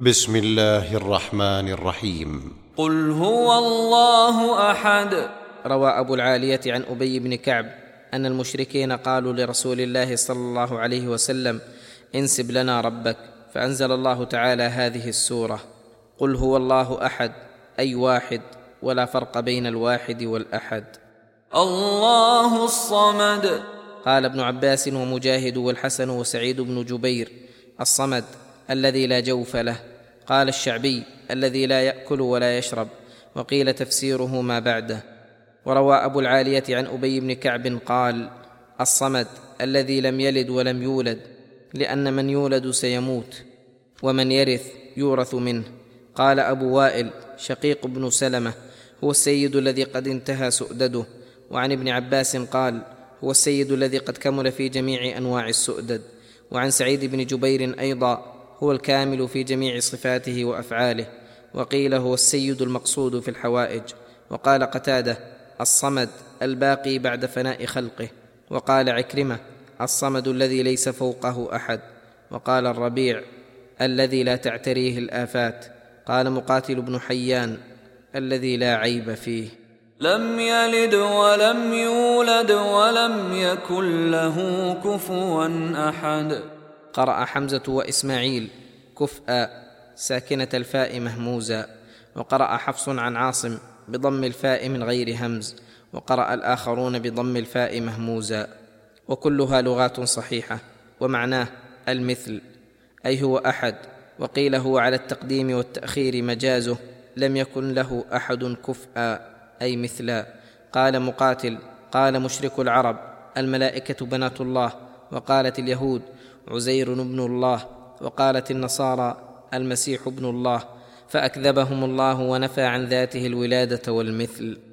بسم الله الرحمن الرحيم. قل هو الله أحد. روى أبو العالية عن أبي بن كعب أن المشركين قالوا لرسول الله صلى الله عليه وسلم انسب لنا ربك فأنزل الله تعالى هذه السورة. قل هو الله أحد أي واحد ولا فرق بين الواحد والأحد. الله الصمد. قال ابن عباس ومجاهد والحسن وسعيد بن جبير الصمد الذي لا جوف له قال الشعبي الذي لا يأكل ولا يشرب وقيل تفسيره ما بعده. وروى أبو العالية عن أبي بن كعب قال الصمد الذي لم يلد ولم يولد لأن من يولد سيموت ومن يرث يورث منه. قال أبو وائل شقيق بن سلمة هو السيد الذي قد انتهى سؤدده. وعن ابن عباس قال هو السيد الذي قد كمل في جميع أنواع السؤدد. وعن سعيد بن جبير أيضا هو الكامل في جميع صفاته وأفعاله وقيل هو السيد المقصود في الحوائج. وقال قتادة الصمد الباقي بعد فناء خلقه. وقال عكرمة الصمد الذي ليس فوقه أحد. وقال الربيع الذي لا تعتريه الآفات. قال مقاتل بن حيان الذي لا عيب فيه. لم يلد ولم يولد ولم يكن له كفوا أحد. قرأ حمزة وإسماعيل كفءا ساكنة الفاء مهموزا وقرأ حفص عن عاصم بضم الفاء من غير همز وقرأ الآخرون بضم الفاء مهموزا. وكلها لغات صحيحة ومعناه المثل أي هو أحد وقيل هو على التقديم والتأخير مجازه لم يكن له أحد كفءا أي مثلا. قال مقاتل قال مشرك العرب الملائكة بنات الله وقالت اليهود عزير ابن الله وقالت النصارى المسيح ابن الله فأكذبهم الله ونفى عن ذاته الولادة والمثل.